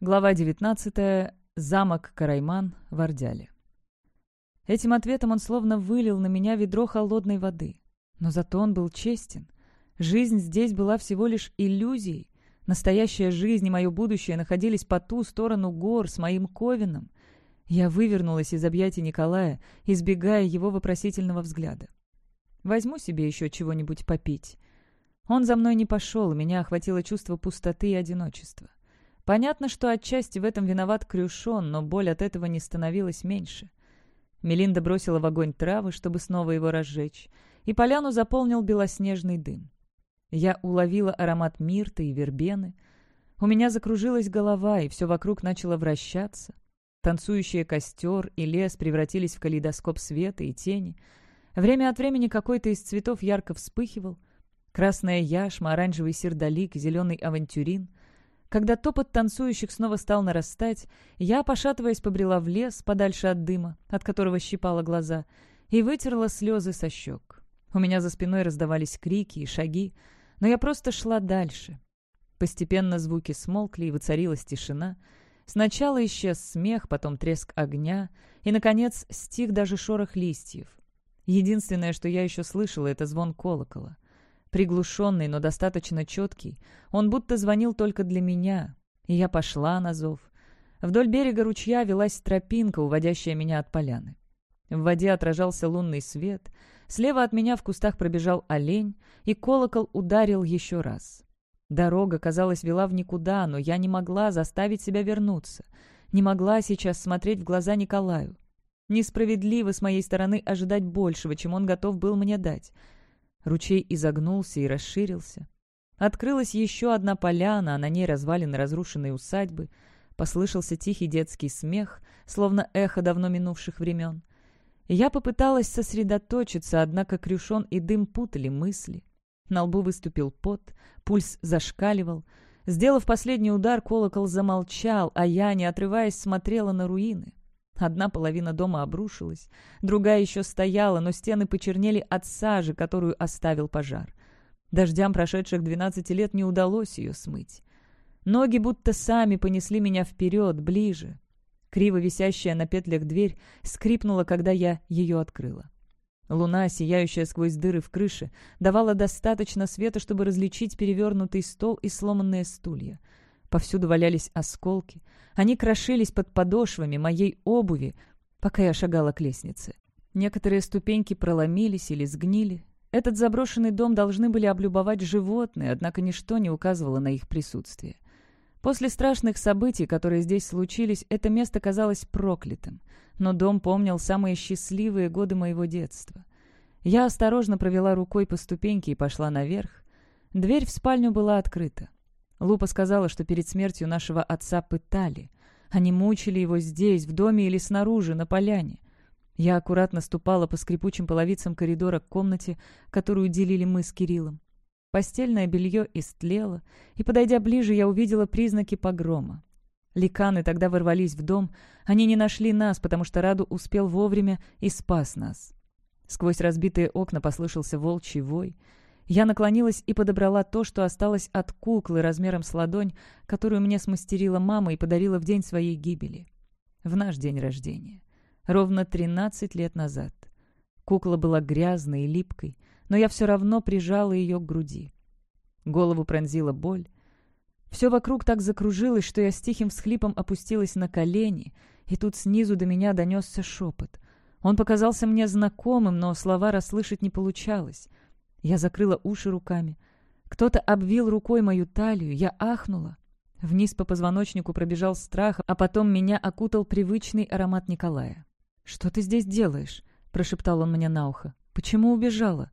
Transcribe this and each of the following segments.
Глава 19. Замок Карайман в Ордяле. Этим ответом он словно вылил на меня ведро холодной воды. Но зато он был честен. Жизнь здесь была всего лишь иллюзией. Настоящая жизнь и мое будущее находились по ту сторону гор с моим Ковином. Я вывернулась из объятий Николая, избегая его вопросительного взгляда. «Возьму себе еще чего-нибудь попить». Он за мной не пошел, меня охватило чувство пустоты и одиночества. Понятно, что отчасти в этом виноват Крюшон, но боль от этого не становилась меньше. Мелинда бросила в огонь травы, чтобы снова его разжечь, и поляну заполнил белоснежный дым. Я уловила аромат мирта и вербены. У меня закружилась голова, и все вокруг начало вращаться. Танцующий костер и лес превратились в калейдоскоп света и тени. Время от времени какой-то из цветов ярко вспыхивал. Красная яшма, оранжевый сердолик, зеленый авантюрин. Когда топот танцующих снова стал нарастать, я, пошатываясь, побрела в лес, подальше от дыма, от которого щипала глаза, и вытерла слезы со щек. У меня за спиной раздавались крики и шаги, но я просто шла дальше. Постепенно звуки смолкли, и воцарилась тишина. Сначала исчез смех, потом треск огня, и, наконец, стих даже шорох листьев. Единственное, что я еще слышала, — это звон колокола — Приглушенный, но достаточно четкий, он будто звонил только для меня, и я пошла на зов. Вдоль берега ручья велась тропинка, уводящая меня от поляны. В воде отражался лунный свет, слева от меня в кустах пробежал олень, и колокол ударил еще раз. Дорога, казалось, вела в никуда, но я не могла заставить себя вернуться, не могла сейчас смотреть в глаза Николаю. Несправедливо с моей стороны ожидать большего, чем он готов был мне дать — Ручей изогнулся и расширился. Открылась еще одна поляна, а на ней развалины разрушенной усадьбы. Послышался тихий детский смех, словно эхо давно минувших времен. Я попыталась сосредоточиться, однако крюшон и дым путали мысли. На лбу выступил пот, пульс зашкаливал. Сделав последний удар, колокол замолчал, а я, не отрываясь, смотрела на руины. Одна половина дома обрушилась, другая еще стояла, но стены почернели от сажи, которую оставил пожар. Дождям прошедших двенадцати лет не удалось ее смыть. Ноги будто сами понесли меня вперед, ближе. Криво висящая на петлях дверь скрипнула, когда я ее открыла. Луна, сияющая сквозь дыры в крыше, давала достаточно света, чтобы различить перевернутый стол и сломанные стулья — Повсюду валялись осколки. Они крошились под подошвами моей обуви, пока я шагала к лестнице. Некоторые ступеньки проломились или сгнили. Этот заброшенный дом должны были облюбовать животные, однако ничто не указывало на их присутствие. После страшных событий, которые здесь случились, это место казалось проклятым, но дом помнил самые счастливые годы моего детства. Я осторожно провела рукой по ступеньке и пошла наверх. Дверь в спальню была открыта. Лупа сказала, что перед смертью нашего отца пытали. Они мучили его здесь, в доме или снаружи, на поляне. Я аккуратно ступала по скрипучим половицам коридора к комнате, которую делили мы с Кириллом. Постельное белье истлело, и, подойдя ближе, я увидела признаки погрома. Ликаны тогда ворвались в дом. Они не нашли нас, потому что Раду успел вовремя и спас нас. Сквозь разбитые окна послышался волчий вой — я наклонилась и подобрала то, что осталось от куклы размером с ладонь, которую мне смастерила мама и подарила в день своей гибели. В наш день рождения. Ровно 13 лет назад. Кукла была грязной и липкой, но я все равно прижала ее к груди. Голову пронзила боль. Все вокруг так закружилось, что я с тихим всхлипом опустилась на колени, и тут снизу до меня донесся шепот. Он показался мне знакомым, но слова расслышать не получалось. Я закрыла уши руками. Кто-то обвил рукой мою талию, я ахнула. Вниз по позвоночнику пробежал страх, а потом меня окутал привычный аромат Николая. «Что ты здесь делаешь?» — прошептал он мне на ухо. «Почему убежала?»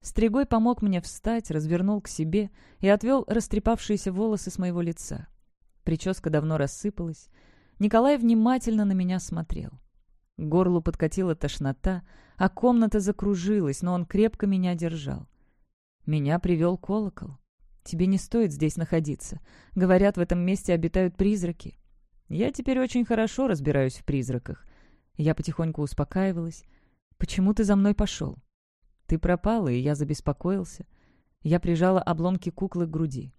Стригой помог мне встать, развернул к себе и отвел растрепавшиеся волосы с моего лица. Прическа давно рассыпалась. Николай внимательно на меня смотрел. К горлу подкатила тошнота, а комната закружилась, но он крепко меня держал. Меня привел колокол. Тебе не стоит здесь находиться. Говорят, в этом месте обитают призраки. Я теперь очень хорошо разбираюсь в призраках. Я потихоньку успокаивалась. Почему ты за мной пошел? Ты пропала, и я забеспокоился. Я прижала обломки куклы к груди.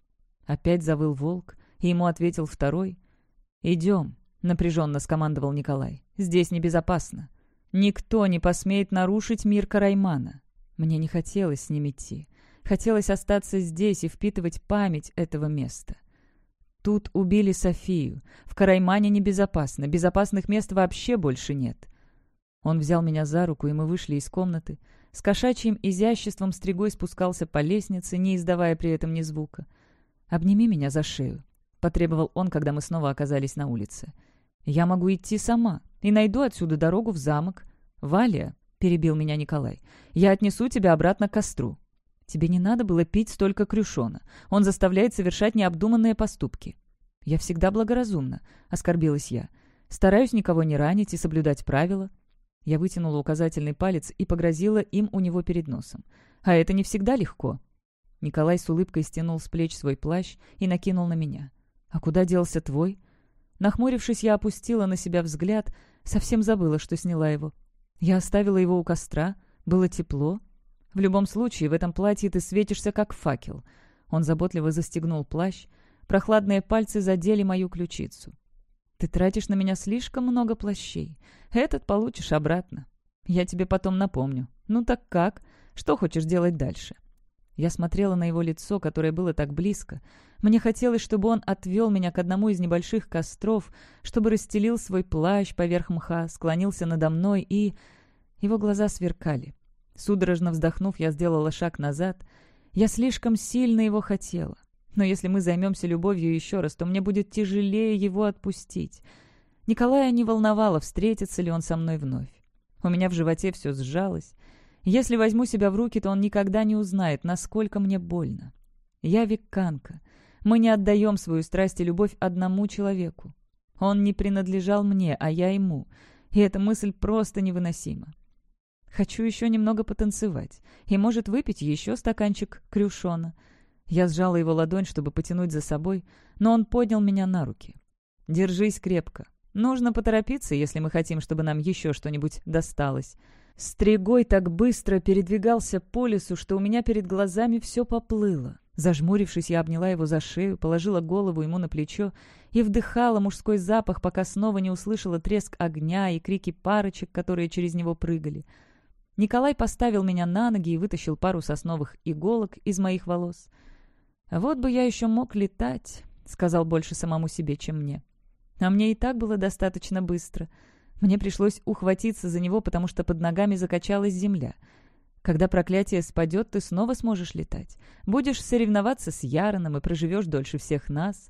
Опять завыл волк, и ему ответил второй. «Идем», — напряженно скомандовал Николай. «Здесь небезопасно. Никто не посмеет нарушить мир Караймана». Мне не хотелось с ним идти. Хотелось остаться здесь и впитывать память этого места. Тут убили Софию. В Караймане небезопасно. Безопасных мест вообще больше нет. Он взял меня за руку, и мы вышли из комнаты. С кошачьим изяществом стригой спускался по лестнице, не издавая при этом ни звука. «Обними меня за шею», — потребовал он, когда мы снова оказались на улице. «Я могу идти сама и найду отсюда дорогу в замок. Валия», — перебил меня Николай, — «я отнесу тебя обратно к костру». «Тебе не надо было пить столько крюшона. Он заставляет совершать необдуманные поступки». «Я всегда благоразумна», — оскорбилась я. «Стараюсь никого не ранить и соблюдать правила». Я вытянула указательный палец и погрозила им у него перед носом. «А это не всегда легко». Николай с улыбкой стянул с плеч свой плащ и накинул на меня. «А куда делся твой?» Нахмурившись, я опустила на себя взгляд, совсем забыла, что сняла его. Я оставила его у костра, было тепло. В любом случае, в этом платье ты светишься, как факел. Он заботливо застегнул плащ. Прохладные пальцы задели мою ключицу. Ты тратишь на меня слишком много плащей. Этот получишь обратно. Я тебе потом напомню. Ну так как? Что хочешь делать дальше?» Я смотрела на его лицо, которое было так близко. Мне хотелось, чтобы он отвел меня к одному из небольших костров, чтобы расстелил свой плащ поверх мха, склонился надо мной и... Его глаза сверкали. Судорожно вздохнув, я сделала шаг назад. Я слишком сильно его хотела. Но если мы займемся любовью еще раз, то мне будет тяжелее его отпустить. Николая не волновало, встретится ли он со мной вновь. У меня в животе все сжалось. Если возьму себя в руки, то он никогда не узнает, насколько мне больно. Я викканка. Мы не отдаем свою страсть и любовь одному человеку. Он не принадлежал мне, а я ему. И эта мысль просто невыносима. Хочу еще немного потанцевать. И, может, выпить еще стаканчик крюшона — я сжала его ладонь, чтобы потянуть за собой, но он поднял меня на руки. «Держись крепко. Нужно поторопиться, если мы хотим, чтобы нам еще что-нибудь досталось». Стригой так быстро передвигался по лесу, что у меня перед глазами все поплыло. Зажмурившись, я обняла его за шею, положила голову ему на плечо и вдыхала мужской запах, пока снова не услышала треск огня и крики парочек, которые через него прыгали. Николай поставил меня на ноги и вытащил пару сосновых иголок из моих волос — «Вот бы я еще мог летать», — сказал больше самому себе, чем мне. А мне и так было достаточно быстро. Мне пришлось ухватиться за него, потому что под ногами закачалась земля. Когда проклятие спадет, ты снова сможешь летать. Будешь соревноваться с Яроном и проживешь дольше всех нас.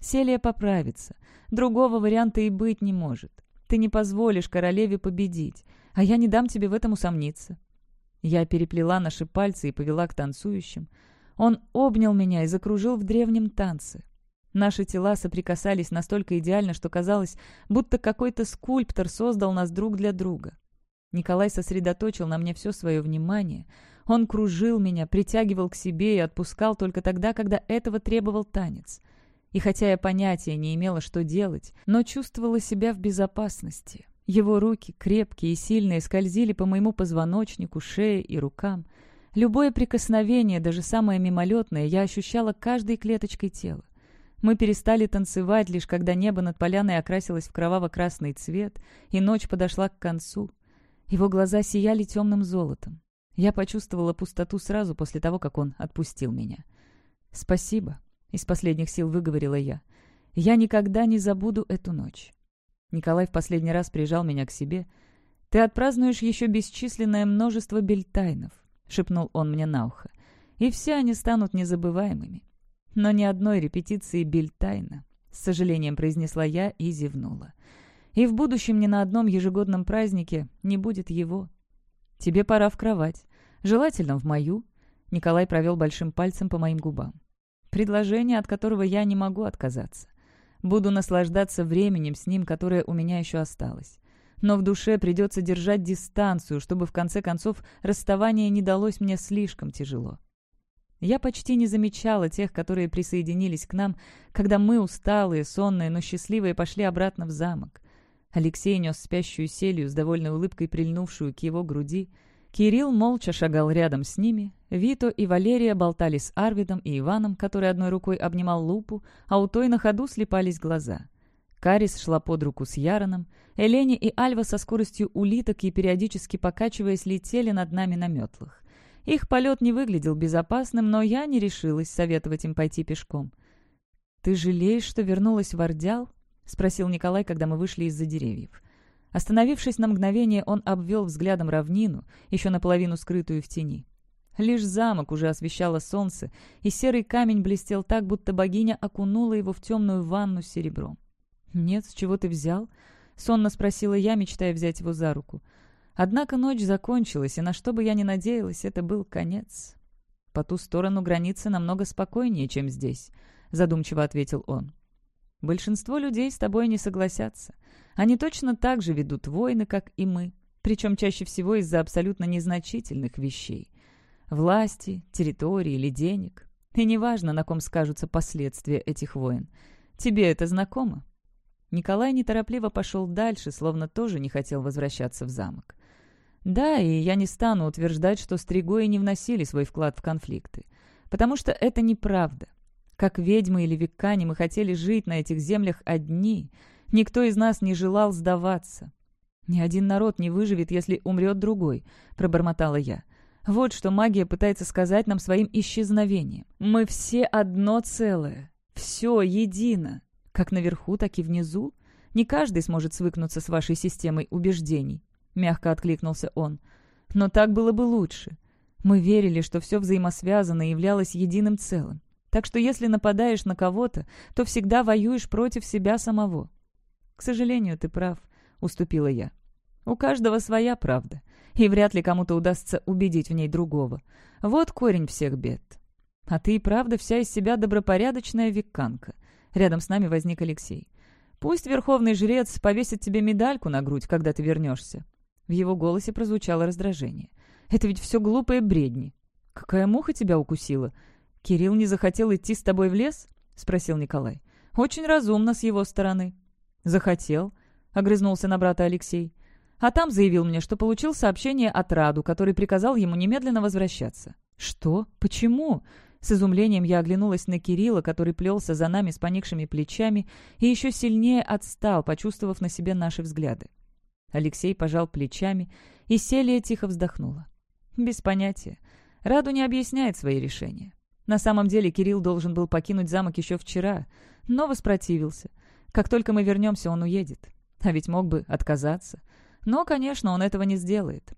Селия поправится. Другого варианта и быть не может. Ты не позволишь королеве победить, а я не дам тебе в этом усомниться. Я переплела наши пальцы и повела к танцующим. Он обнял меня и закружил в древнем танце. Наши тела соприкасались настолько идеально, что казалось, будто какой-то скульптор создал нас друг для друга. Николай сосредоточил на мне все свое внимание. Он кружил меня, притягивал к себе и отпускал только тогда, когда этого требовал танец. И хотя я понятия не имела, что делать, но чувствовала себя в безопасности. Его руки, крепкие и сильные, скользили по моему позвоночнику, шее и рукам. Любое прикосновение, даже самое мимолетное, я ощущала каждой клеточкой тела. Мы перестали танцевать, лишь когда небо над поляной окрасилось в кроваво-красный цвет, и ночь подошла к концу. Его глаза сияли темным золотом. Я почувствовала пустоту сразу после того, как он отпустил меня. «Спасибо», — из последних сил выговорила я. «Я никогда не забуду эту ночь». Николай в последний раз прижал меня к себе. «Ты отпразднуешь еще бесчисленное множество бельтайнов. — шепнул он мне на ухо. «И все они станут незабываемыми. Но ни одной репетиции Бильтайна», — с сожалением произнесла я и зевнула. «И в будущем ни на одном ежегодном празднике не будет его. Тебе пора в кровать. Желательно в мою». Николай провел большим пальцем по моим губам. «Предложение, от которого я не могу отказаться. Буду наслаждаться временем с ним, которое у меня еще осталось но в душе придется держать дистанцию, чтобы в конце концов расставание не далось мне слишком тяжело. Я почти не замечала тех, которые присоединились к нам, когда мы, усталые, сонные, но счастливые, пошли обратно в замок. Алексей нес спящую селью с довольной улыбкой, прильнувшую к его груди. Кирилл молча шагал рядом с ними. Вито и Валерия болтали с Арвидом и Иваном, который одной рукой обнимал лупу, а у той на ходу слепались глаза. Карис шла под руку с Яроном, Элени и Альва со скоростью улиток и периодически покачиваясь летели над нами на метлах. Их полет не выглядел безопасным, но я не решилась советовать им пойти пешком. «Ты жалеешь, что вернулась в Ордял?» — спросил Николай, когда мы вышли из-за деревьев. Остановившись на мгновение, он обвел взглядом равнину, еще наполовину скрытую в тени. Лишь замок уже освещало солнце, и серый камень блестел так, будто богиня окунула его в темную ванну с серебром. «Нет, с чего ты взял?» — сонно спросила я, мечтая взять его за руку. Однако ночь закончилась, и на что бы я ни надеялась, это был конец. «По ту сторону границы намного спокойнее, чем здесь», — задумчиво ответил он. «Большинство людей с тобой не согласятся. Они точно так же ведут войны, как и мы, причем чаще всего из-за абсолютно незначительных вещей. Власти, территории или денег. И неважно, на ком скажутся последствия этих войн. Тебе это знакомо?» Николай неторопливо пошел дальше, словно тоже не хотел возвращаться в замок. Да, и я не стану утверждать, что стригои не вносили свой вклад в конфликты. Потому что это неправда. Как ведьмы или веккани мы хотели жить на этих землях одни. Никто из нас не желал сдаваться. «Ни один народ не выживет, если умрет другой», — пробормотала я. «Вот что магия пытается сказать нам своим исчезновением. Мы все одно целое. Все едино. Как наверху, так и внизу. Не каждый сможет свыкнуться с вашей системой убеждений. — мягко откликнулся он. «Но так было бы лучше. Мы верили, что все взаимосвязано и являлось единым целым. Так что если нападаешь на кого-то, то всегда воюешь против себя самого». «К сожалению, ты прав», — уступила я. «У каждого своя правда, и вряд ли кому-то удастся убедить в ней другого. Вот корень всех бед. А ты и правда вся из себя добропорядочная веканка». Рядом с нами возник Алексей. «Пусть верховный жрец повесит тебе медальку на грудь, когда ты вернешься. В его голосе прозвучало раздражение. «Это ведь все глупые бредни. Какая муха тебя укусила? Кирилл не захотел идти с тобой в лес?» — спросил Николай. «Очень разумно с его стороны». «Захотел», — огрызнулся на брата Алексей. «А там заявил мне, что получил сообщение от Раду, который приказал ему немедленно возвращаться». «Что? Почему?» С изумлением я оглянулась на Кирилла, который плелся за нами с поникшими плечами и еще сильнее отстал, почувствовав на себе наши взгляды. Алексей пожал плечами, и Селия тихо вздохнула. «Без понятия. Раду не объясняет свои решения. На самом деле Кирилл должен был покинуть замок еще вчера, но воспротивился. Как только мы вернемся, он уедет. А ведь мог бы отказаться. Но, конечно, он этого не сделает».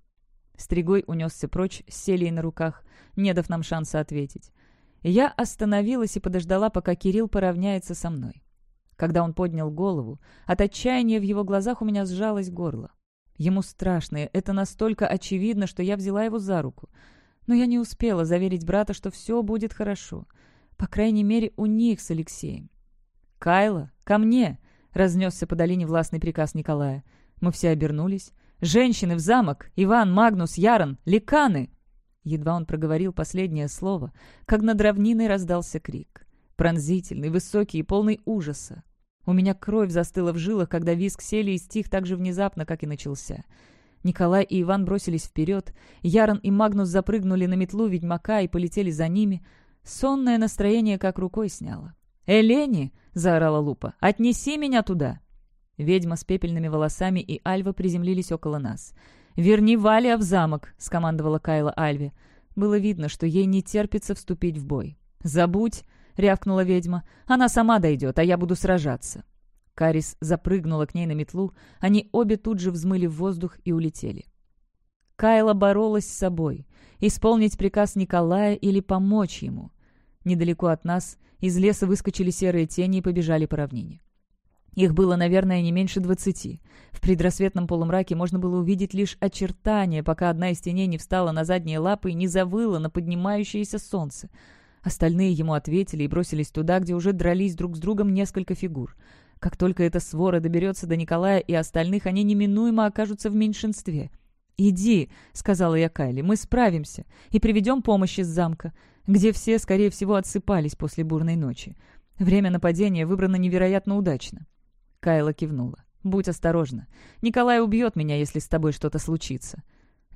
Стригой унесся прочь с Селией на руках, не дав нам шанса ответить. Я остановилась и подождала, пока Кирилл поравняется со мной. Когда он поднял голову, от отчаяния в его глазах у меня сжалось горло. Ему страшно, это настолько очевидно, что я взяла его за руку. Но я не успела заверить брата, что все будет хорошо. По крайней мере, у них с Алексеем. «Кайла, ко мне!» — разнесся по долине властный приказ Николая. Мы все обернулись. «Женщины в замок! Иван, Магнус, Ярон, ликаны!» Едва он проговорил последнее слово, как над равниной раздался крик пронзительный, высокий и полный ужаса. У меня кровь застыла в жилах, когда визг сели и стих так же внезапно, как и начался. Николай и Иван бросились вперед, Ярон и Магнус запрыгнули на метлу ведьмака и полетели за ними. Сонное настроение как рукой сняло. «Элени!» — заорала Лупа. «Отнеси меня туда!» Ведьма с пепельными волосами и Альва приземлились около нас. «Верни Валия в замок!» — скомандовала Кайла Альве. Было видно, что ей не терпится вступить в бой. «Забудь!» — рявкнула ведьма. «Она сама дойдет, а я буду сражаться». Карис запрыгнула к ней на метлу. Они обе тут же взмыли в воздух и улетели. Кайла боролась с собой. Исполнить приказ Николая или помочь ему. Недалеко от нас из леса выскочили серые тени и побежали по равнине. Их было, наверное, не меньше двадцати. В предрассветном полумраке можно было увидеть лишь очертания, пока одна из теней не встала на задние лапы и не завыла на поднимающееся солнце — Остальные ему ответили и бросились туда, где уже дрались друг с другом несколько фигур. Как только эта свора доберется до Николая и остальных, они неминуемо окажутся в меньшинстве. «Иди», — сказала я Кайли, — «мы справимся и приведем помощь из замка, где все, скорее всего, отсыпались после бурной ночи. Время нападения выбрано невероятно удачно». Кайла кивнула. «Будь осторожна. Николай убьет меня, если с тобой что-то случится».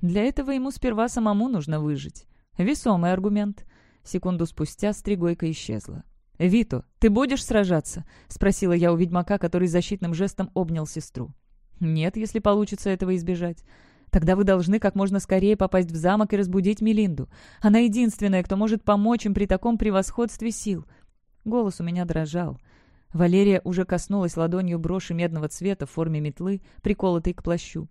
Для этого ему сперва самому нужно выжить. Весомый аргумент. Секунду спустя стригойка исчезла. «Вито, ты будешь сражаться?» — спросила я у ведьмака, который защитным жестом обнял сестру. «Нет, если получится этого избежать. Тогда вы должны как можно скорее попасть в замок и разбудить Мелинду. Она единственная, кто может помочь им при таком превосходстве сил». Голос у меня дрожал. Валерия уже коснулась ладонью броши медного цвета в форме метлы, приколотой к плащу.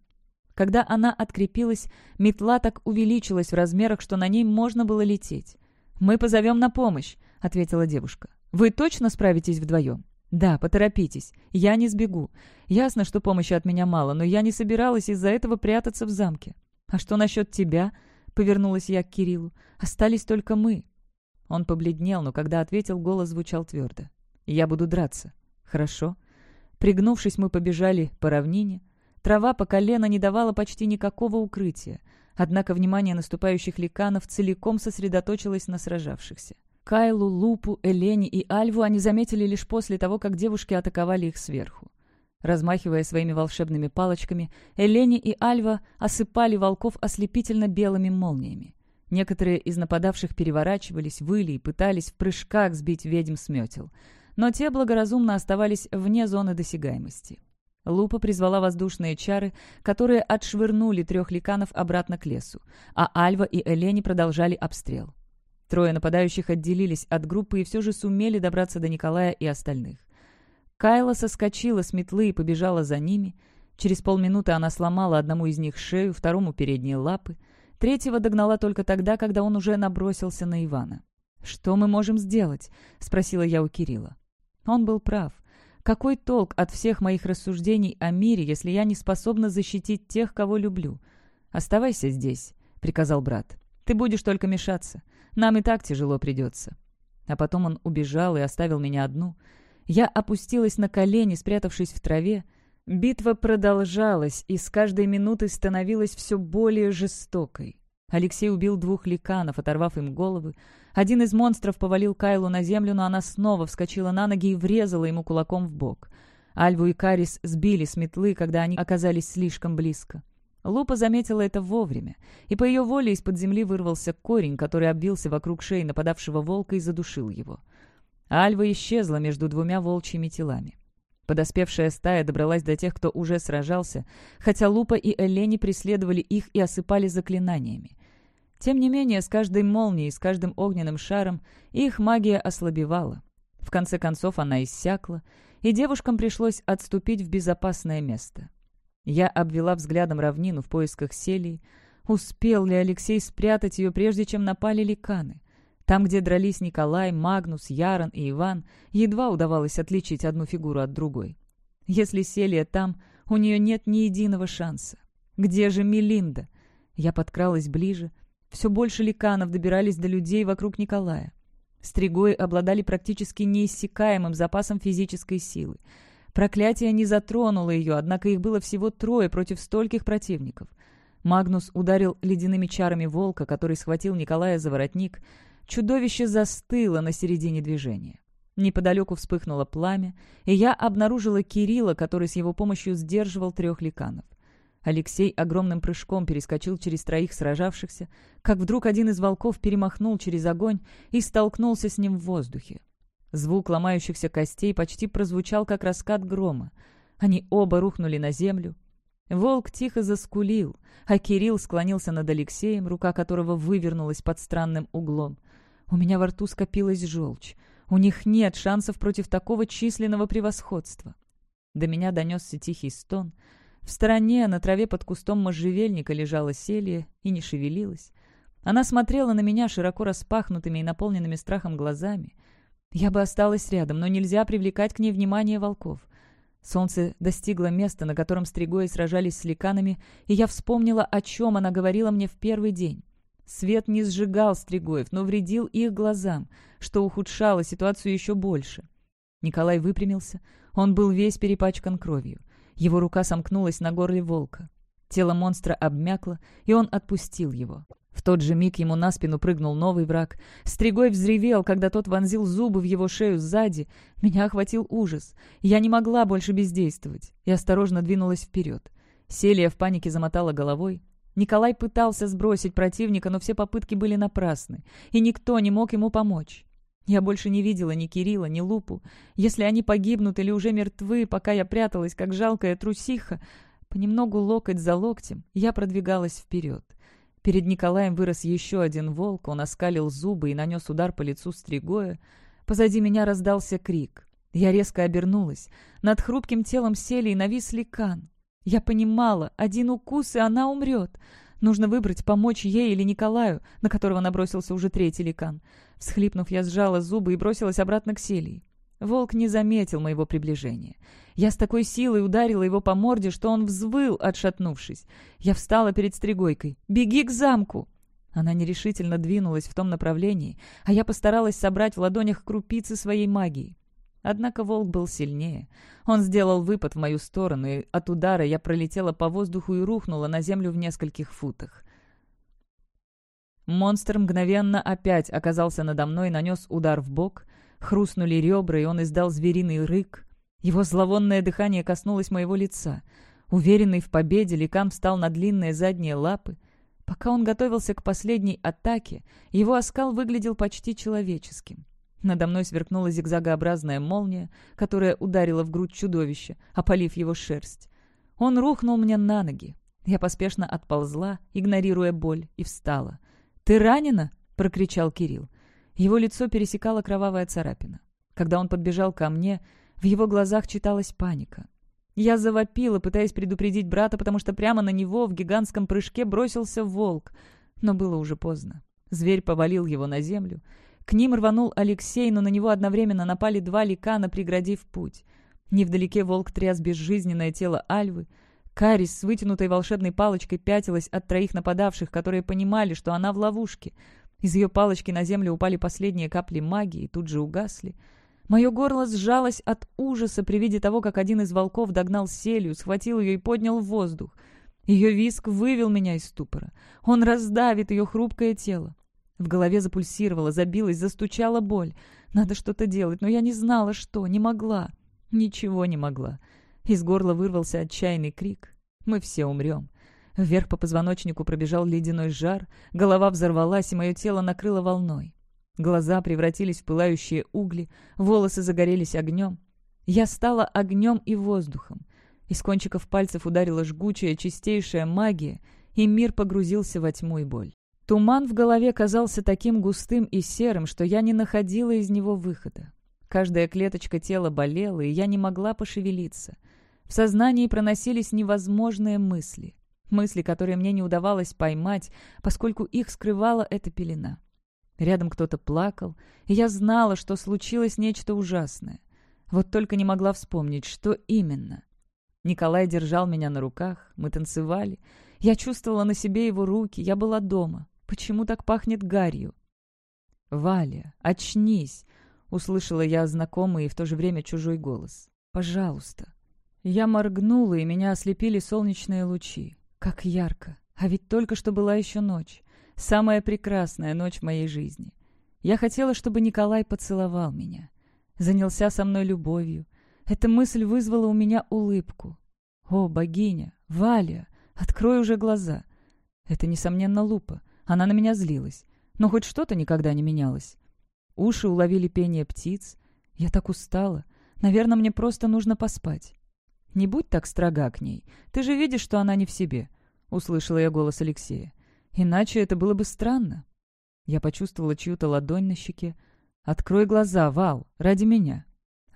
Когда она открепилась, метла так увеличилась в размерах, что на ней можно было лететь. «Мы позовем на помощь», — ответила девушка. «Вы точно справитесь вдвоем?» «Да, поторопитесь. Я не сбегу. Ясно, что помощи от меня мало, но я не собиралась из-за этого прятаться в замке. А что насчет тебя?» — повернулась я к Кириллу. «Остались только мы». Он побледнел, но когда ответил, голос звучал твердо. «Я буду драться». «Хорошо». Пригнувшись, мы побежали по равнине. Трава по колено не давала почти никакого укрытия, однако внимание наступающих ликанов целиком сосредоточилось на сражавшихся. Кайлу, Лупу, Элене и Альву они заметили лишь после того, как девушки атаковали их сверху. Размахивая своими волшебными палочками, Элене и Альва осыпали волков ослепительно белыми молниями. Некоторые из нападавших переворачивались, выли и пытались в прыжках сбить ведьм с метел. Но те благоразумно оставались вне зоны досягаемости. Лупа призвала воздушные чары, которые отшвырнули трех ликанов обратно к лесу, а Альва и Элени продолжали обстрел. Трое нападающих отделились от группы и все же сумели добраться до Николая и остальных. Кайла соскочила с метлы и побежала за ними. Через полминуты она сломала одному из них шею, второму передние лапы. Третьего догнала только тогда, когда он уже набросился на Ивана. «Что мы можем сделать?» — спросила я у Кирилла. Он был прав. Какой толк от всех моих рассуждений о мире, если я не способна защитить тех, кого люблю? Оставайся здесь, — приказал брат. Ты будешь только мешаться. Нам и так тяжело придется. А потом он убежал и оставил меня одну. Я опустилась на колени, спрятавшись в траве. Битва продолжалась, и с каждой минутой становилась все более жестокой. Алексей убил двух ликанов, оторвав им головы. Один из монстров повалил Кайлу на землю, но она снова вскочила на ноги и врезала ему кулаком в бок. Альву и Карис сбили с метлы, когда они оказались слишком близко. Лупа заметила это вовремя, и по ее воле из-под земли вырвался корень, который обвился вокруг шеи нападавшего волка и задушил его. Альва исчезла между двумя волчьими телами. Подоспевшая стая добралась до тех, кто уже сражался, хотя Лупа и Элени преследовали их и осыпали заклинаниями. Тем не менее, с каждой молнией, с каждым огненным шаром их магия ослабевала. В конце концов она иссякла, и девушкам пришлось отступить в безопасное место. Я обвела взглядом равнину в поисках селии. Успел ли Алексей спрятать ее, прежде чем напали ликаны? Там, где дрались Николай, Магнус, Ярон и Иван, едва удавалось отличить одну фигуру от другой. Если Селия там, у нее нет ни единого шанса. Где же Мелинда? Я подкралась ближе, все больше ликанов добирались до людей вокруг Николая. Стригои обладали практически неиссякаемым запасом физической силы. Проклятие не затронуло ее, однако их было всего трое против стольких противников. Магнус ударил ледяными чарами волка, который схватил Николая за воротник. Чудовище застыло на середине движения. Неподалеку вспыхнуло пламя, и я обнаружила Кирилла, который с его помощью сдерживал трех ликанов. Алексей огромным прыжком перескочил через троих сражавшихся, как вдруг один из волков перемахнул через огонь и столкнулся с ним в воздухе. Звук ломающихся костей почти прозвучал, как раскат грома. Они оба рухнули на землю. Волк тихо заскулил, а Кирилл склонился над Алексеем, рука которого вывернулась под странным углом. У меня во рту скопилась желчь. У них нет шансов против такого численного превосходства. До меня донесся тихий стон — в стороне, на траве под кустом можжевельника, лежала Селия и не шевелилась. Она смотрела на меня широко распахнутыми и наполненными страхом глазами. Я бы осталась рядом, но нельзя привлекать к ней внимание волков. Солнце достигло места, на котором стригои сражались с ликанами, и я вспомнила, о чем она говорила мне в первый день. Свет не сжигал стригоев, но вредил их глазам, что ухудшало ситуацию еще больше. Николай выпрямился. Он был весь перепачкан кровью. Его рука сомкнулась на горле волка. Тело монстра обмякло, и он отпустил его. В тот же миг ему на спину прыгнул новый враг. Стригой взревел, когда тот вонзил зубы в его шею сзади. Меня охватил ужас. Я не могла больше бездействовать и осторожно двинулась вперед. Селия в панике замотала головой. Николай пытался сбросить противника, но все попытки были напрасны, и никто не мог ему помочь. Я больше не видела ни Кирилла, ни Лупу. Если они погибнут или уже мертвы, пока я пряталась, как жалкая трусиха, понемногу локоть за локтем, я продвигалась вперед. Перед Николаем вырос еще один волк, он оскалил зубы и нанес удар по лицу стригоя. Позади меня раздался крик. Я резко обернулась. Над хрупким телом сели и навис ликан. Я понимала, один укус, и она умрет. Нужно выбрать, помочь ей или Николаю, на которого набросился уже третий ликан. Всхлипнув, я сжала зубы и бросилась обратно к Селии. Волк не заметил моего приближения. Я с такой силой ударила его по морде, что он взвыл, отшатнувшись. Я встала перед стригойкой. «Беги к замку!» Она нерешительно двинулась в том направлении, а я постаралась собрать в ладонях крупицы своей магии. Однако волк был сильнее. Он сделал выпад в мою сторону, и от удара я пролетела по воздуху и рухнула на землю в нескольких футах. Монстр мгновенно опять оказался надо мной и нанес удар в бок. Хрустнули ребра, и он издал звериный рык. Его зловонное дыхание коснулось моего лица. Уверенный в победе, Ликан встал на длинные задние лапы. Пока он готовился к последней атаке, его оскал выглядел почти человеческим. Надо мной сверкнула зигзагообразная молния, которая ударила в грудь чудовища, опалив его шерсть. Он рухнул мне на ноги. Я поспешно отползла, игнорируя боль, и встала. «Ты ранена?» — прокричал Кирилл. Его лицо пересекала кровавая царапина. Когда он подбежал ко мне, в его глазах читалась паника. Я завопила, пытаясь предупредить брата, потому что прямо на него в гигантском прыжке бросился волк. Но было уже поздно. Зверь повалил его на землю. К ним рванул Алексей, но на него одновременно напали два ликана, преградив путь. Невдалеке волк тряс безжизненное тело Альвы. Карис с вытянутой волшебной палочкой пятилась от троих нападавших, которые понимали, что она в ловушке. Из ее палочки на землю упали последние капли магии и тут же угасли. Мое горло сжалось от ужаса при виде того, как один из волков догнал Селию, схватил ее и поднял в воздух. Ее виск вывел меня из ступора. Он раздавит ее хрупкое тело. В голове запульсировало, забилось, застучала боль. Надо что-то делать, но я не знала, что, не могла. Ничего не могла. Из горла вырвался отчаянный крик. «Мы все умрем». Вверх по позвоночнику пробежал ледяной жар, голова взорвалась, и мое тело накрыло волной. Глаза превратились в пылающие угли, волосы загорелись огнем. Я стала огнем и воздухом. Из кончиков пальцев ударила жгучая, чистейшая магия, и мир погрузился во тьму и боль. Туман в голове казался таким густым и серым, что я не находила из него выхода. Каждая клеточка тела болела, и я не могла пошевелиться. В сознании проносились невозможные мысли. Мысли, которые мне не удавалось поймать, поскольку их скрывала эта пелена. Рядом кто-то плакал, и я знала, что случилось нечто ужасное. Вот только не могла вспомнить, что именно. Николай держал меня на руках, мы танцевали. Я чувствовала на себе его руки, я была дома. Почему так пахнет гарью? «Валя, очнись!» — услышала я знакомый и в то же время чужой голос. «Пожалуйста». Я моргнула, и меня ослепили солнечные лучи. Как ярко! А ведь только что была еще ночь. Самая прекрасная ночь в моей жизни. Я хотела, чтобы Николай поцеловал меня. Занялся со мной любовью. Эта мысль вызвала у меня улыбку. «О, богиня! Валя! Открой уже глаза!» Это, несомненно, лупа. Она на меня злилась. Но хоть что-то никогда не менялось. Уши уловили пение птиц. Я так устала. Наверное, мне просто нужно поспать. «Не будь так строга к ней. Ты же видишь, что она не в себе», — услышала я голос Алексея. «Иначе это было бы странно». Я почувствовала чью-то ладонь на щеке. «Открой глаза, Вал, ради меня».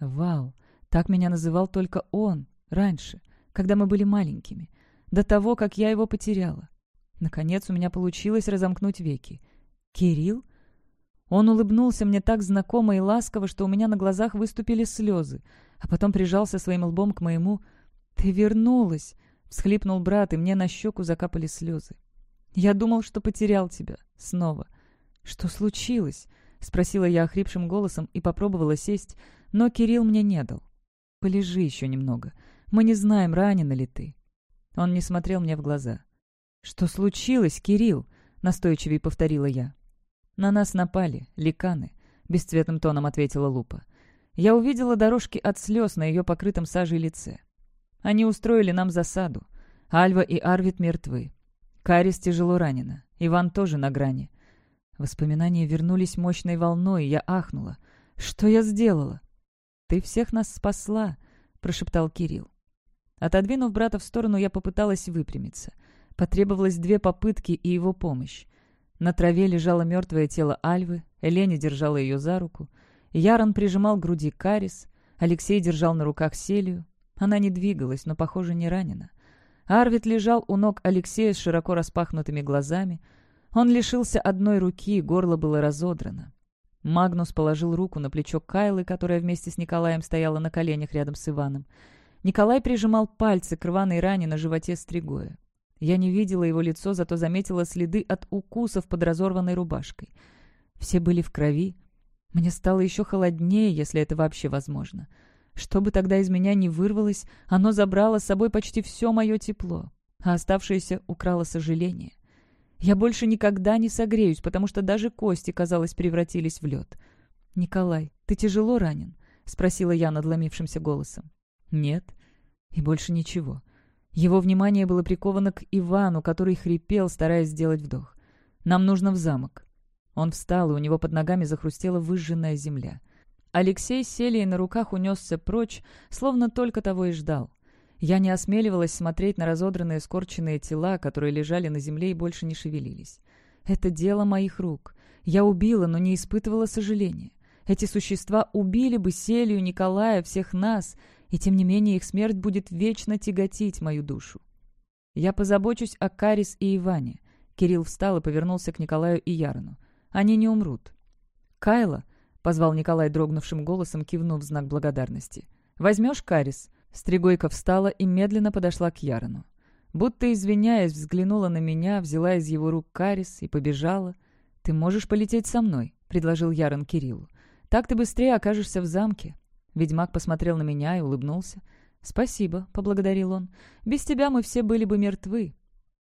«Вал», так меня называл только он, раньше, когда мы были маленькими, до того, как я его потеряла. Наконец у меня получилось разомкнуть веки. «Кирилл?» Он улыбнулся мне так знакомо и ласково, что у меня на глазах выступили слезы, а потом прижался своим лбом к моему. «Ты вернулась!» — всхлипнул брат, и мне на щеку закапали слезы. «Я думал, что потерял тебя. Снова. Что случилось?» — спросила я охрипшим голосом и попробовала сесть, но Кирилл мне не дал. «Полежи еще немного. Мы не знаем, ранен ли ты». Он не смотрел мне в глаза. «Что случилось, Кирилл?» — настойчивее повторила я. «На нас напали, ликаны», — бесцветным тоном ответила Лупа. Я увидела дорожки от слез на ее покрытом сажей лице. Они устроили нам засаду. Альва и Арвид мертвы. Карис тяжело ранена. Иван тоже на грани. Воспоминания вернулись мощной волной, я ахнула. «Что я сделала?» «Ты всех нас спасла», — прошептал Кирилл. Отодвинув брата в сторону, я попыталась выпрямиться. Потребовалось две попытки и его помощь. На траве лежало мертвое тело Альвы, Эленя держала ее за руку. Ярон прижимал к груди Карис, Алексей держал на руках Селию. Она не двигалась, но, похоже, не ранена. Арвид лежал у ног Алексея с широко распахнутыми глазами. Он лишился одной руки, горло было разодрано. Магнус положил руку на плечо Кайлы, которая вместе с Николаем стояла на коленях рядом с Иваном. Николай прижимал пальцы к рваной ране на животе Стригоя. Я не видела его лицо, зато заметила следы от укусов под разорванной рубашкой. Все были в крови. Мне стало еще холоднее, если это вообще возможно. Что бы тогда из меня не вырвалось, оно забрало с собой почти все мое тепло, а оставшееся украло сожаление. Я больше никогда не согреюсь, потому что даже кости, казалось, превратились в лед. «Николай, ты тяжело ранен?» — спросила я надломившимся голосом. «Нет». И больше ничего. Его внимание было приковано к Ивану, который хрипел, стараясь сделать вдох. «Нам нужно в замок». Он встал, и у него под ногами захрустела выжженная земля. Алексей с Селией на руках унесся прочь, словно только того и ждал. Я не осмеливалась смотреть на разодранные скорченные тела, которые лежали на земле и больше не шевелились. Это дело моих рук. Я убила, но не испытывала сожаления. Эти существа убили бы Селию, Николая, всех нас, и тем не менее их смерть будет вечно тяготить мою душу. Я позабочусь о Карис и Иване. Кирилл встал и повернулся к Николаю и Ярону. Они не умрут. «Кайла», — позвал Николай дрогнувшим голосом, кивнув в знак благодарности. «Возьмешь Карис?» Стригойка встала и медленно подошла к Ярону. Будто извиняясь, взглянула на меня, взяла из его рук Карис и побежала. «Ты можешь полететь со мной», — предложил Ярон Кириллу. «Так ты быстрее окажешься в замке». Ведьмак посмотрел на меня и улыбнулся. «Спасибо», — поблагодарил он. «Без тебя мы все были бы мертвы».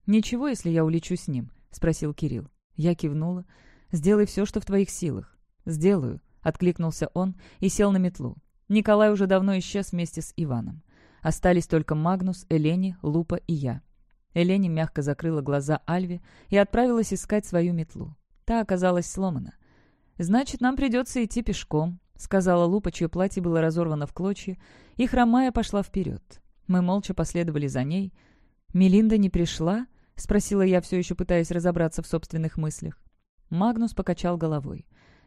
«Ничего, если я улечу с ним?» — спросил Кирилл. Я кивнула. «Сделай все, что в твоих силах». «Сделаю», — откликнулся он и сел на метлу. Николай уже давно исчез вместе с Иваном. Остались только Магнус, Элени, Лупа и я. Элени мягко закрыла глаза Альве и отправилась искать свою метлу. Та оказалась сломана. «Значит, нам придется идти пешком», — сказала Лупа, чье платье было разорвано в клочья, и, хромая, пошла вперед. Мы молча последовали за ней. «Мелинда не пришла?» — спросила я, все еще пытаясь разобраться в собственных мыслях. Магнус покачал головой.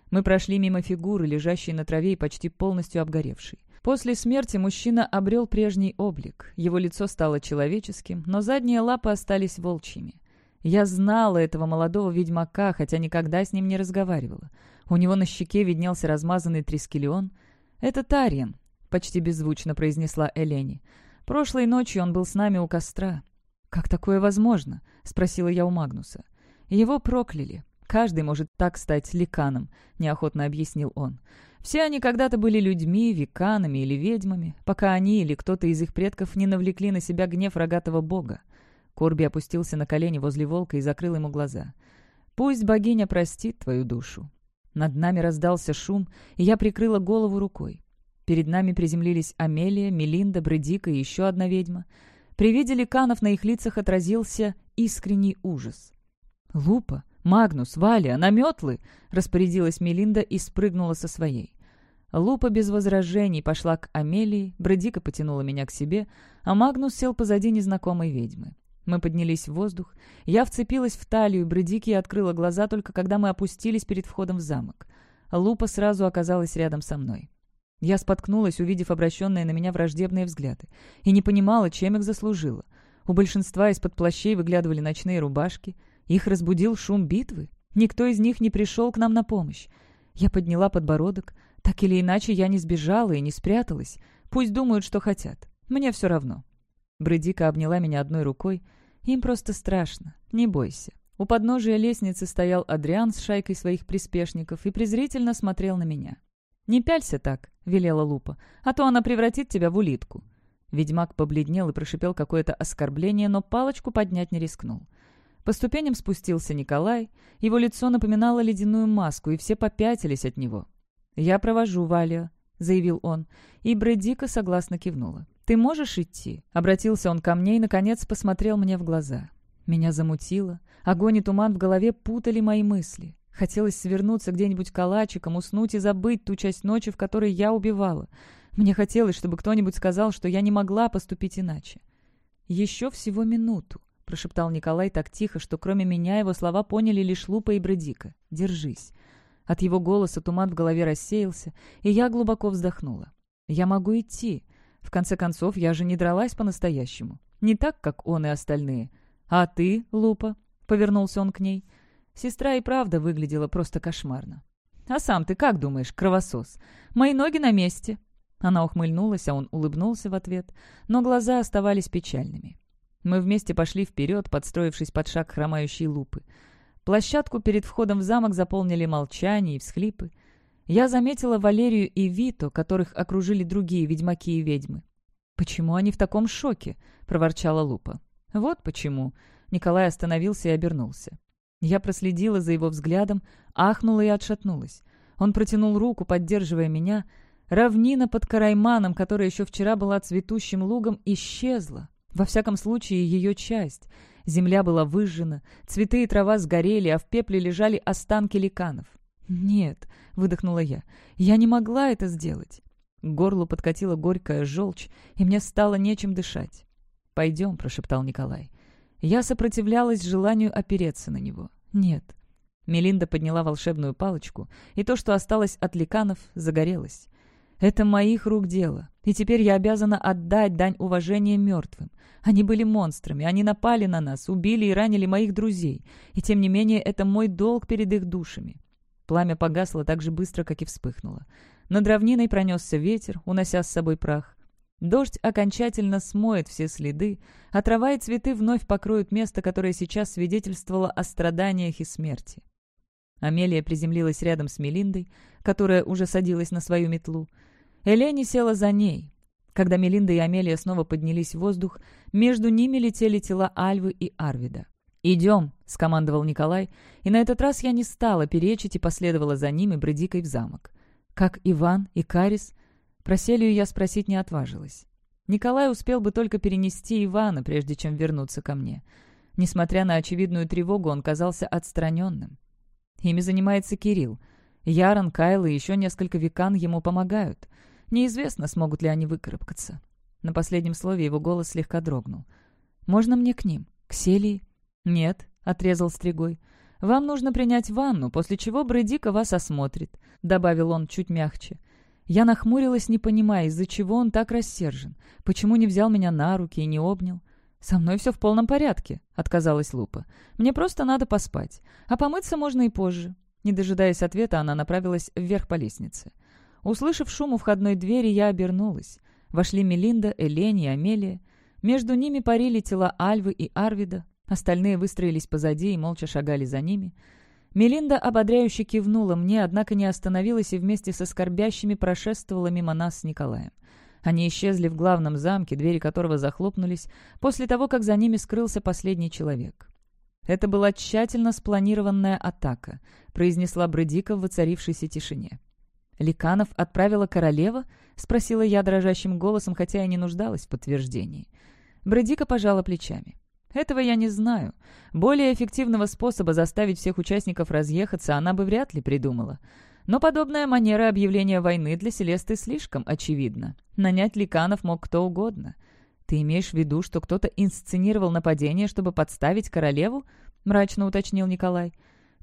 Мы прошли мимо фигуры, лежащей на траве и почти полностью обгоревшей. После смерти мужчина обрел прежний облик. Его лицо стало человеческим, но задние лапы остались волчьими. Я знала этого молодого ведьмака, хотя никогда с ним не разговаривала. У него на щеке виднелся размазанный трискелион. «Это Тариен», — почти беззвучно произнесла Элени. «Прошлой ночью он был с нами у костра». «Как такое возможно?» — спросила я у Магнуса. «Его прокляли. Каждый может так стать ликаном», — неохотно объяснил он. «Все они когда-то были людьми, веканами или ведьмами, пока они или кто-то из их предков не навлекли на себя гнев рогатого бога. Корби опустился на колени возле волка и закрыл ему глаза. «Пусть богиня простит твою душу». Над нами раздался шум, и я прикрыла голову рукой. Перед нами приземлились Амелия, Мелинда, Бредика и еще одна ведьма. При виде ликанов на их лицах отразился искренний ужас. «Лупа! Магнус! Валя! На метлы!» — распорядилась Мелинда и спрыгнула со своей. Лупа без возражений пошла к Амелии, Бредика потянула меня к себе, а Магнус сел позади незнакомой ведьмы. Мы поднялись в воздух. Я вцепилась в талию Бредики и открыла глаза только когда мы опустились перед входом в замок. Лупа сразу оказалась рядом со мной. Я споткнулась, увидев обращенные на меня враждебные взгляды, и не понимала, чем их заслужила. У большинства из-под плащей выглядывали ночные рубашки. Их разбудил шум битвы. Никто из них не пришел к нам на помощь. Я подняла подбородок. Так или иначе, я не сбежала и не спряталась. Пусть думают, что хотят. Мне все равно. Бредика обняла меня одной рукой. Им просто страшно. Не бойся. У подножия лестницы стоял Адриан с шайкой своих приспешников и презрительно смотрел на меня. «Не пялься так», — велела Лупа, — «а то она превратит тебя в улитку». Ведьмак побледнел и прошипел какое-то оскорбление, но палочку поднять не рискнул. По ступеням спустился Николай, его лицо напоминало ледяную маску, и все попятились от него. «Я провожу Валию», — заявил он, и Бредика согласно кивнула. «Ты можешь идти?» — обратился он ко мне и, наконец, посмотрел мне в глаза. Меня замутило. Огонь и туман в голове путали мои мысли. Хотелось свернуться где-нибудь калачиком, уснуть и забыть ту часть ночи, в которой я убивала. Мне хотелось, чтобы кто-нибудь сказал, что я не могла поступить иначе. «Еще всего минуту», — прошептал Николай так тихо, что кроме меня его слова поняли лишь Лупа и Бредика. «Держись». От его голоса туман в голове рассеялся, и я глубоко вздохнула. «Я могу идти. В конце концов, я же не дралась по-настоящему. Не так, как он и остальные. А ты, Лупа?» — повернулся он к ней. Сестра и правда выглядела просто кошмарно. «А сам ты как думаешь, кровосос? Мои ноги на месте». Она ухмыльнулась, а он улыбнулся в ответ, но глаза оставались печальными. Мы вместе пошли вперед, подстроившись под шаг хромающей лупы. Площадку перед входом в замок заполнили молчание и всхлипы. Я заметила Валерию и Вито, которых окружили другие ведьмаки и ведьмы. «Почему они в таком шоке?» — проворчала Лупа. «Вот почему». Николай остановился и обернулся. Я проследила за его взглядом, ахнула и отшатнулась. Он протянул руку, поддерживая меня. Равнина под Карайманом, которая еще вчера была цветущим лугом, исчезла. Во всяком случае, ее часть — Земля была выжжена, цветы и трава сгорели, а в пепле лежали останки ликанов. «Нет», — выдохнула я, — «я не могла это сделать». К горлу подкатила горькая желчь, и мне стало нечем дышать. «Пойдем», — прошептал Николай. Я сопротивлялась желанию опереться на него. «Нет». Мелинда подняла волшебную палочку, и то, что осталось от ликанов, загорелось. Это моих рук дело, и теперь я обязана отдать дань уважения мертвым. Они были монстрами, они напали на нас, убили и ранили моих друзей, и тем не менее это мой долг перед их душами. Пламя погасло так же быстро, как и вспыхнуло. Над равниной пронесся ветер, унося с собой прах. Дождь окончательно смоет все следы, а трава и цветы вновь покроют место, которое сейчас свидетельствовало о страданиях и смерти. Амелия приземлилась рядом с Мелиндой, которая уже садилась на свою метлу. Элени села за ней. Когда Мелинда и Амелия снова поднялись в воздух, между ними летели тела Альвы и Арвида. «Идем», — скомандовал Николай, и на этот раз я не стала перечить и последовала за ним и Бредикой в замок. Как Иван и Карис, про Селию я спросить не отважилась. Николай успел бы только перенести Ивана, прежде чем вернуться ко мне. Несмотря на очевидную тревогу, он казался отстраненным. Ими занимается Кирилл. Ярон, Кайл и еще несколько векан ему помогают. Неизвестно, смогут ли они выкарабкаться. На последнем слове его голос слегка дрогнул. «Можно мне к ним? К Селии?» «Нет», — отрезал Стригой. «Вам нужно принять ванну, после чего Брэдика вас осмотрит», — добавил он чуть мягче. Я нахмурилась, не понимая, из-за чего он так рассержен. Почему не взял меня на руки и не обнял? «Со мной все в полном порядке», — отказалась Лупа. «Мне просто надо поспать. А помыться можно и позже». Не дожидаясь ответа, она направилась вверх по лестнице. Услышав шум у входной двери, я обернулась. Вошли Мелинда, Элени и Амелия. Между ними парили тела Альвы и Арвида. Остальные выстроились позади и молча шагали за ними. Мелинда ободряюще кивнула мне, однако не остановилась и вместе со скорбящими прошествовала мимо нас с Николаем. Они исчезли в главном замке, двери которого захлопнулись, после того, как за ними скрылся последний человек. «Это была тщательно спланированная атака», — произнесла Бредика в воцарившейся тишине. «Ликанов отправила королева?» — спросила я дрожащим голосом, хотя и не нуждалась в подтверждении. Бредика пожала плечами. «Этого я не знаю. Более эффективного способа заставить всех участников разъехаться она бы вряд ли придумала. Но подобная манера объявления войны для Селесты слишком очевидна. Нанять ликанов мог кто угодно. Ты имеешь в виду, что кто-то инсценировал нападение, чтобы подставить королеву?» — мрачно уточнил Николай.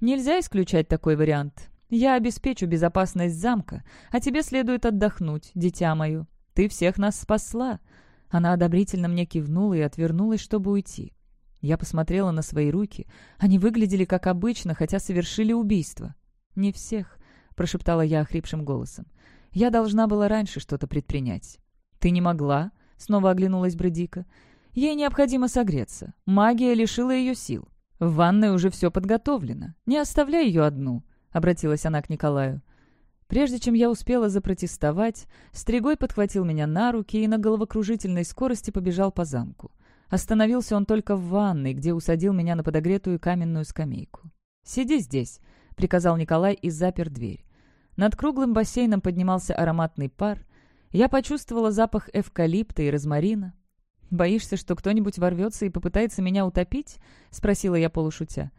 «Нельзя исключать такой вариант. Я обеспечу безопасность замка, а тебе следует отдохнуть, дитя мое. Ты всех нас спасла». Она одобрительно мне кивнула и отвернулась, чтобы уйти. Я посмотрела на свои руки. Они выглядели как обычно, хотя совершили убийство. «Не всех», — прошептала я охрипшим голосом. «Я должна была раньше что-то предпринять». «Ты не могла?» — снова оглянулась Бредика. «Ей необходимо согреться. Магия лишила ее сил. В ванной уже все подготовлено. Не оставляй ее одну обратилась она к Николаю. Прежде чем я успела запротестовать, Стригой подхватил меня на руки и на головокружительной скорости побежал по замку. Остановился он только в ванной, где усадил меня на подогретую каменную скамейку. «Сиди здесь», — приказал Николай и запер дверь. Над круглым бассейном поднимался ароматный пар. Я почувствовала запах эвкалипта и розмарина. «Боишься, что кто-нибудь ворвется и попытается меня утопить?» — спросила я полушутя.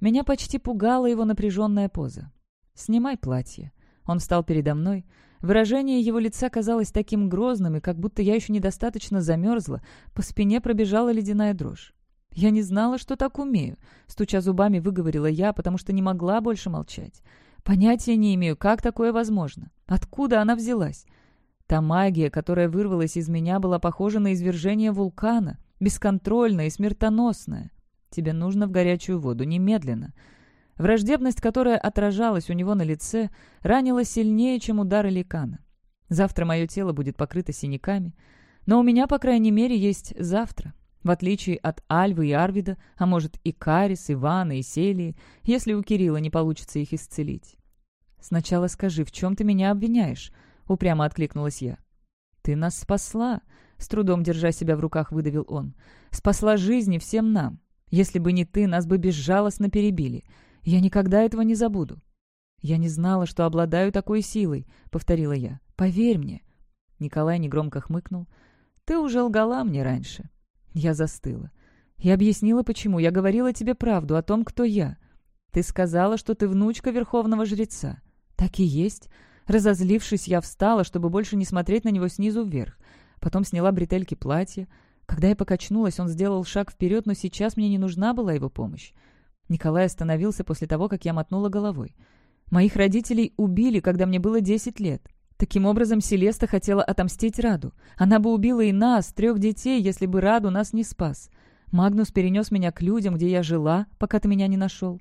Меня почти пугала его напряженная поза. «Снимай платье». Он встал передо мной. Выражение его лица казалось таким грозным, и как будто я еще недостаточно замерзла, по спине пробежала ледяная дрожь. «Я не знала, что так умею», — стуча зубами, выговорила я, потому что не могла больше молчать. «Понятия не имею, как такое возможно. Откуда она взялась?» Та магия, которая вырвалась из меня, была похожа на извержение вулкана, бесконтрольная и смертоносная. Тебе нужно в горячую воду, немедленно. Враждебность, которая отражалась у него на лице, ранила сильнее, чем удары ликана. Завтра мое тело будет покрыто синяками, но у меня, по крайней мере, есть завтра. В отличие от Альвы и Арвида, а может и Карис, Ивана и Селии, если у Кирилла не получится их исцелить. «Сначала скажи, в чем ты меня обвиняешь?» — упрямо откликнулась я. «Ты нас спасла!» — с трудом держа себя в руках выдавил он. «Спасла жизни всем нам. Если бы не ты, нас бы безжалостно перебили. Я никогда этого не забуду». «Я не знала, что обладаю такой силой», — повторила я. «Поверь мне». Николай негромко хмыкнул. «Ты уже лгала мне раньше». Я застыла. Я объяснила, почему. Я говорила тебе правду о том, кто я. Ты сказала, что ты внучка верховного жреца. Так и есть. Разозлившись, я встала, чтобы больше не смотреть на него снизу вверх. Потом сняла бретельки платья. Когда я покачнулась, он сделал шаг вперед, но сейчас мне не нужна была его помощь. Николай остановился после того, как я мотнула головой. Моих родителей убили, когда мне было десять лет. Таким образом, Селеста хотела отомстить Раду. Она бы убила и нас, трех детей, если бы Раду нас не спас. Магнус перенес меня к людям, где я жила, пока ты меня не нашел.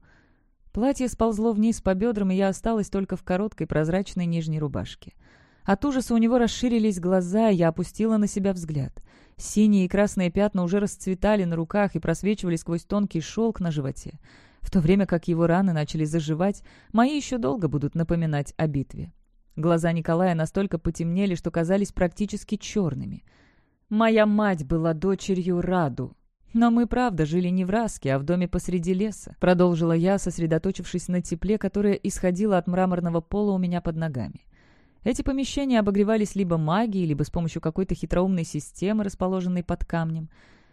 Платье сползло вниз по бедрам, и я осталась только в короткой прозрачной нижней рубашке. От ужаса у него расширились глаза, и я опустила на себя взгляд. Синие и красные пятна уже расцветали на руках и просвечивали сквозь тонкий шелк на животе. В то время как его раны начали заживать, мои еще долго будут напоминать о битве. Глаза Николая настолько потемнели, что казались практически черными. «Моя мать была дочерью Раду. Но мы, правда, жили не в Раске, а в доме посреди леса», продолжила я, сосредоточившись на тепле, которое исходило от мраморного пола у меня под ногами. Эти помещения обогревались либо магией, либо с помощью какой-то хитроумной системы, расположенной под камнем.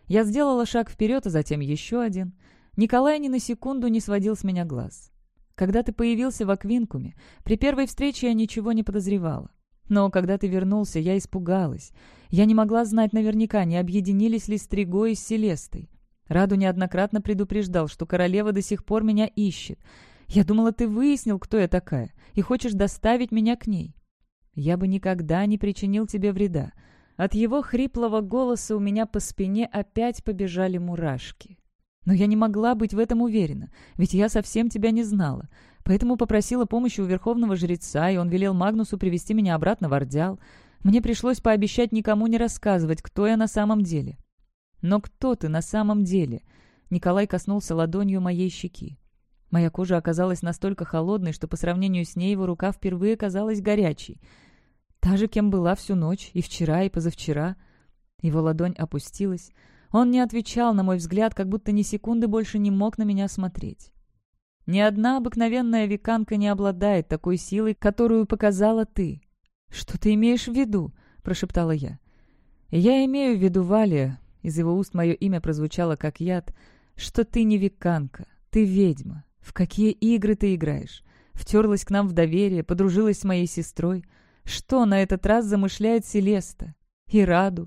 Я сделала шаг вперед, а затем еще один. Николай ни на секунду не сводил с меня глаз. Когда ты появился в Аквинкуме, при первой встрече я ничего не подозревала. Но когда ты вернулся, я испугалась. Я не могла знать наверняка, не объединились ли Стриго и Селестой. Раду неоднократно предупреждал, что королева до сих пор меня ищет. Я думала, ты выяснил, кто я такая, и хочешь доставить меня к ней. Я бы никогда не причинил тебе вреда. От его хриплого голоса у меня по спине опять побежали мурашки. Но я не могла быть в этом уверена, ведь я совсем тебя не знала. Поэтому попросила помощи у верховного жреца, и он велел Магнусу привести меня обратно в Ордял. Мне пришлось пообещать никому не рассказывать, кто я на самом деле. Но кто ты на самом деле? Николай коснулся ладонью моей щеки. Моя кожа оказалась настолько холодной, что по сравнению с ней его рука впервые казалась горячей. Та же, кем была всю ночь, и вчера, и позавчера. Его ладонь опустилась, он не отвечал, на мой взгляд, как будто ни секунды больше не мог на меня смотреть. Ни одна обыкновенная веканка не обладает такой силой, которую показала ты. «Что ты имеешь в виду?» — прошептала я. «Я имею в виду, Валия», — из его уст мое имя прозвучало как яд, «что ты не веканка, ты ведьма. В какие игры ты играешь? Втерлась к нам в доверие, подружилась с моей сестрой. Что на этот раз замышляет Селеста? И Раду?